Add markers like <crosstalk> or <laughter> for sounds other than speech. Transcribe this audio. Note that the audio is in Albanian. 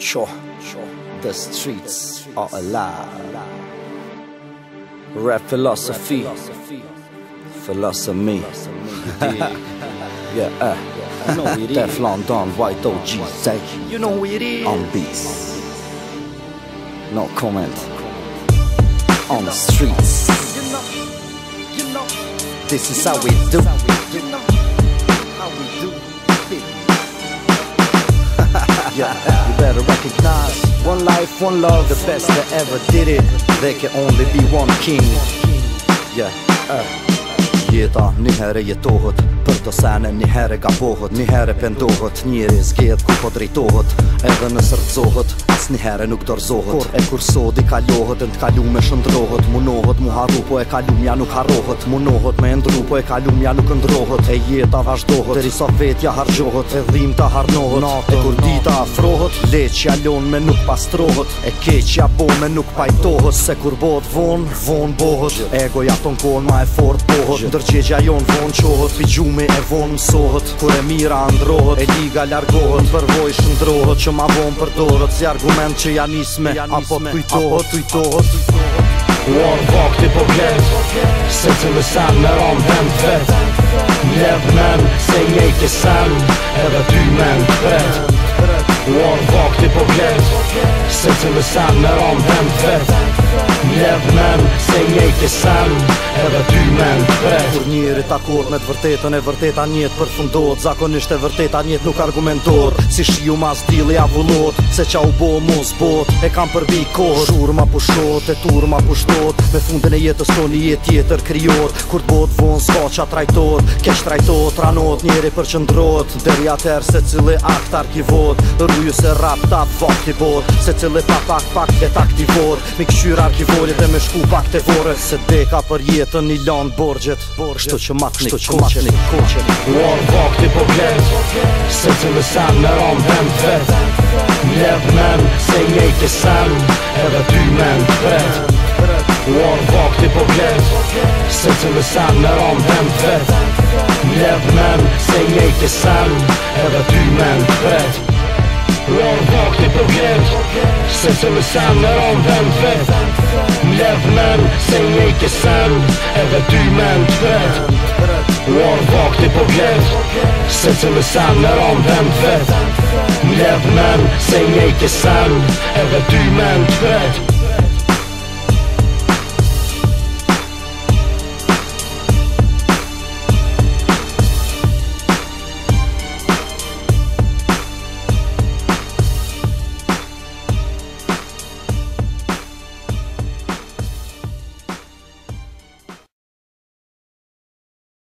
Sure, sure. The streets are alive. Rap philosophy. Philosophy. <laughs> yeah, uh. Teflon Don, white OG, say. You know it is. On beats. No comment. On the streets. This is how we do. <laughs> yeah. recognize One life, one love, the best that ever did it There can only be one king Yeah, uh Jeta, një herë jetohet për të sene një herë e gabohët Një herë e ku po drejtohët Edhe në sërdzohët As një herë nuk dorzohët Kur e kur sot i kalohët në t'kalu me shëndrohët Munohët mu haru po e kalu mja nuk harohët Munohët me ndru po e kalu mja nuk ndrohët E jeta vazhdohët Dëri sa vetja hargjohët E dhim të harnohët E kur dita afrohët Leqja lon me nuk pastrohët E keqja bo me nuk pajtohët Se kur bot von, von bohët Egoja ton kon ma e fort pohët Ndërgjegja jon von qohët Pijum me e vonë mësohët Kur e mira androhët E liga largohët Në përvoj shëndrohët Që ma vonë përdorët Si argument që janë Apo të kujtohët Apo të kujtohët Uar vakti po gjet Se të me sen me ram dhe më vet Lev men Se një ke sen Edhe ty men vet Uar vakti po gjet Se të me sen me ram dhe më vet Lev men e njejtje sen Edhe ty me në Kur njëri takot me të vërtetën e vërteta njët përfundot Zakonisht e vërteta njët nuk argumentot Si shiju ma s'dili avullot Se qa u bo mu s'bot E kam përbi kohë Shur ma pushot e tur ma pushtot Me fundin e jetës ton i tjetër kryot Kur t'bot vonë s'ka qa trajtot Kesh trajtot, ranot, njëri për qëndrot Deri atër se cili akt arkivot Rruju se rap tap fakt i bot Se cili pa pak pak e takt i vot Mi këshyr arkivolit e me shku pak të Kore se deka për jetën i lanë borgjet Shto që matë një koqe një Uarë vakti po gletë Se të në sen vend men se një i kësen Edhe ty men të bret Uarë vakti po gletë Se të në sen vend të vetë men se një i kësen Edhe ty men vakti po Se të në sen vend të Se një i kësarën, e vëdy me në të përët Oarë vakti për po gëllë Se të në sënërën dhe në përët Më gjevë nërë, se një i kësarën, e vëdy me në të përët